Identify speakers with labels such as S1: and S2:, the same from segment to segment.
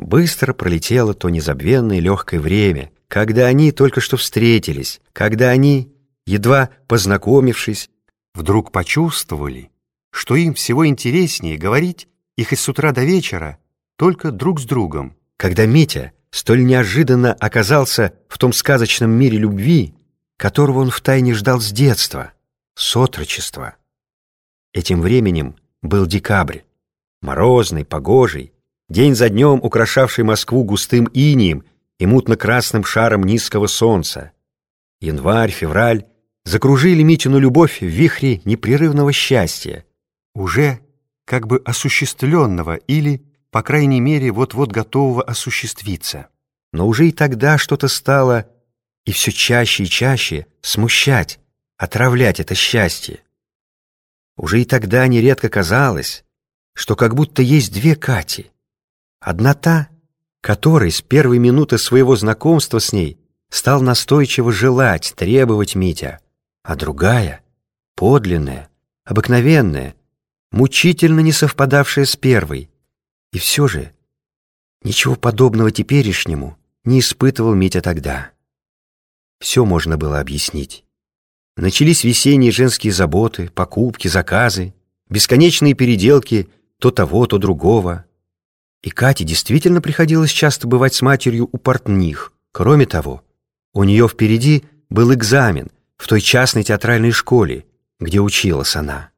S1: Быстро пролетело то незабвенное легкое время, когда они только что встретились, когда они, едва познакомившись, вдруг почувствовали, что им всего интереснее говорить их из утра до вечера только друг с другом. Когда Митя столь неожиданно оказался в том сказочном мире любви, которого он втайне ждал с детства, с отрочества. Этим временем был декабрь, морозный, погожий, день за днем украшавший Москву густым инием и мутно-красным шаром низкого солнца. Январь, февраль закружили Митину любовь в вихре непрерывного счастья, уже как бы осуществленного или, по крайней мере, вот-вот готового осуществиться. Но уже и тогда что-то стало и все чаще и чаще смущать, отравлять это счастье. Уже и тогда нередко казалось, что как будто есть две Кати. Одна та, которой с первой минуты своего знакомства с ней стал настойчиво желать, требовать Митя, а другая, подлинная, обыкновенная, мучительно не совпадавшая с первой. И все же ничего подобного теперешнему не испытывал Митя тогда. Все можно было объяснить. Начались весенние женские заботы, покупки, заказы, бесконечные переделки то того, то другого. И Кате действительно приходилось часто бывать с матерью у портних. Кроме того, у нее впереди был экзамен в той частной театральной школе, где училась она.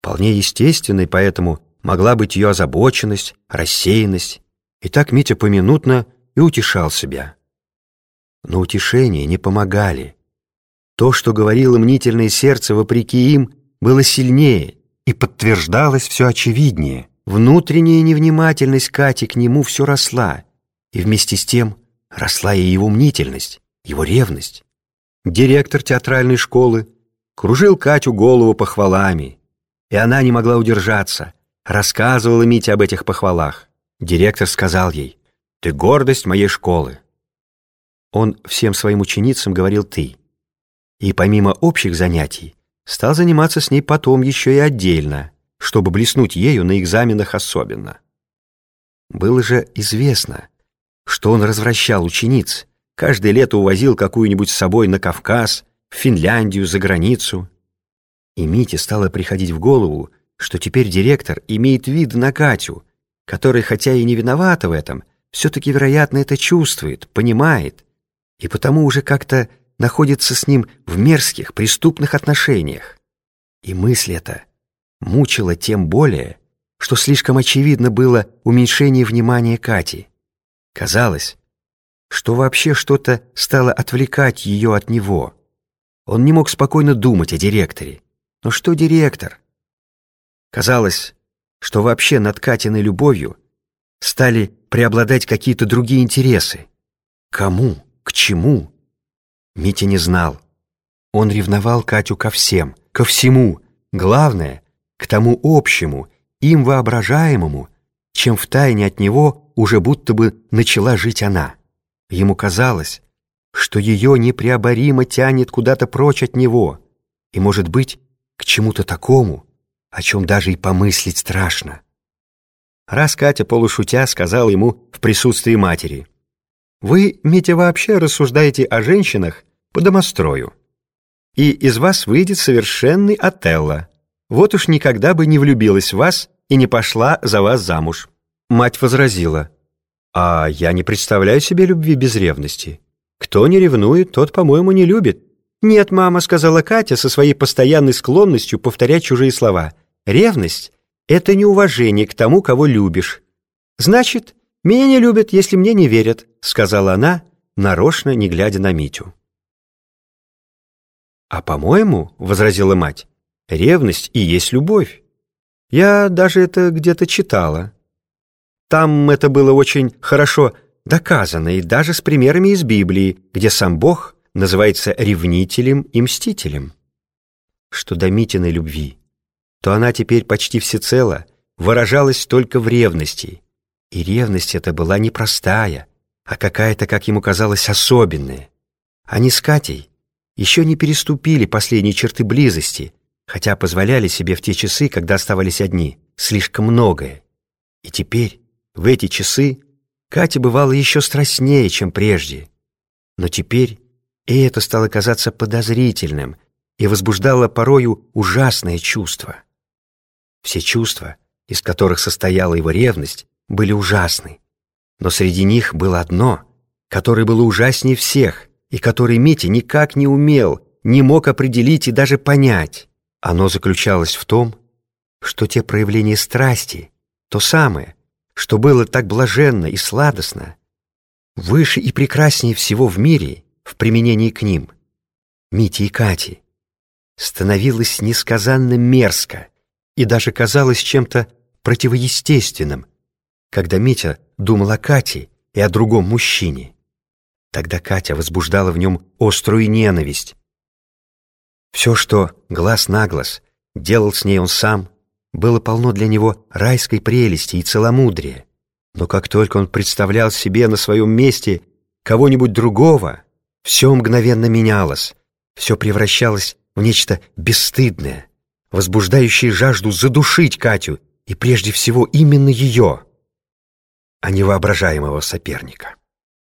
S1: Вполне естественной поэтому могла быть ее озабоченность, рассеянность. И так Митя поминутно и утешал себя. Но утешения не помогали. То, что говорило мнительное сердце вопреки им, было сильнее и подтверждалось все очевиднее. Внутренняя невнимательность Кати к нему все росла, и вместе с тем росла и его мнительность, его ревность. Директор театральной школы кружил Катю голову похвалами, и она не могла удержаться, рассказывала Мите об этих похвалах. Директор сказал ей, «Ты гордость моей школы». Он всем своим ученицам говорил «ты» и помимо общих занятий стал заниматься с ней потом еще и отдельно, чтобы блеснуть ею на экзаменах особенно. Было же известно, что он развращал учениц, каждое лето увозил какую-нибудь с собой на Кавказ, в Финляндию, за границу. И Мите стало приходить в голову, что теперь директор имеет вид на Катю, который, хотя и не виновата в этом, все-таки, вероятно, это чувствует, понимает, и потому уже как-то находится с ним в мерзких, преступных отношениях. И мысль эта мучила тем более, что слишком очевидно было уменьшение внимания Кати. Казалось, что вообще что-то стало отвлекать ее от него. Он не мог спокойно думать о директоре. Но что директор? Казалось, что вообще над Катиной любовью стали преобладать какие-то другие интересы. Кому? К чему? Митя не знал. Он ревновал Катю ко всем, ко всему. Главное, к тому общему, им воображаемому, чем втайне от него уже будто бы начала жить она. Ему казалось, что ее непреоборимо тянет куда-то прочь от него, и, может быть, к чему-то такому, о чем даже и помыслить страшно. Раз Катя полушутя сказала ему в присутствии матери, «Вы, Митя, вообще рассуждаете о женщинах по домострою. И из вас выйдет совершенный Отелло. Вот уж никогда бы не влюбилась в вас и не пошла за вас замуж». Мать возразила, «А я не представляю себе любви без ревности. Кто не ревнует, тот, по-моему, не любит». «Нет, мама», — сказала Катя со своей постоянной склонностью повторять чужие слова. «Ревность — это неуважение к тому, кого любишь. Значит, меня не любят, если мне не верят», — сказала она, нарочно не глядя на Митю. «А по-моему, — возразила мать, — ревность и есть любовь. Я даже это где-то читала. Там это было очень хорошо доказано, и даже с примерами из Библии, где сам Бог называется ревнителем и мстителем. Что до Митиной любви, то она теперь почти всецело выражалась только в ревности. И ревность эта была не простая, а какая-то, как ему казалось, особенная. Они с Катей еще не переступили последние черты близости, хотя позволяли себе в те часы, когда оставались одни, слишком многое. И теперь, в эти часы, Катя бывала еще страстнее, чем прежде. Но теперь и это стало казаться подозрительным и возбуждало порою ужасное чувство. Все чувства, из которых состояла его ревность, были ужасны. Но среди них было одно, которое было ужаснее всех, и которое Митя никак не умел, не мог определить и даже понять. Оно заключалось в том, что те проявления страсти, то самое, что было так блаженно и сладостно, выше и прекраснее всего в мире в применении к ним, Мите и Кате, становилось несказанно мерзко и даже казалось чем-то противоестественным, когда Митя думал о Кате и о другом мужчине. Тогда Катя возбуждала в нем острую ненависть. Все, что глаз на глаз делал с ней он сам, было полно для него райской прелести и целомудрия. Но как только он представлял себе на своем месте кого-нибудь другого, все мгновенно менялось, все превращалось в нечто бесстыдное, возбуждающее жажду задушить Катю и прежде всего именно ее, а не воображаемого соперника.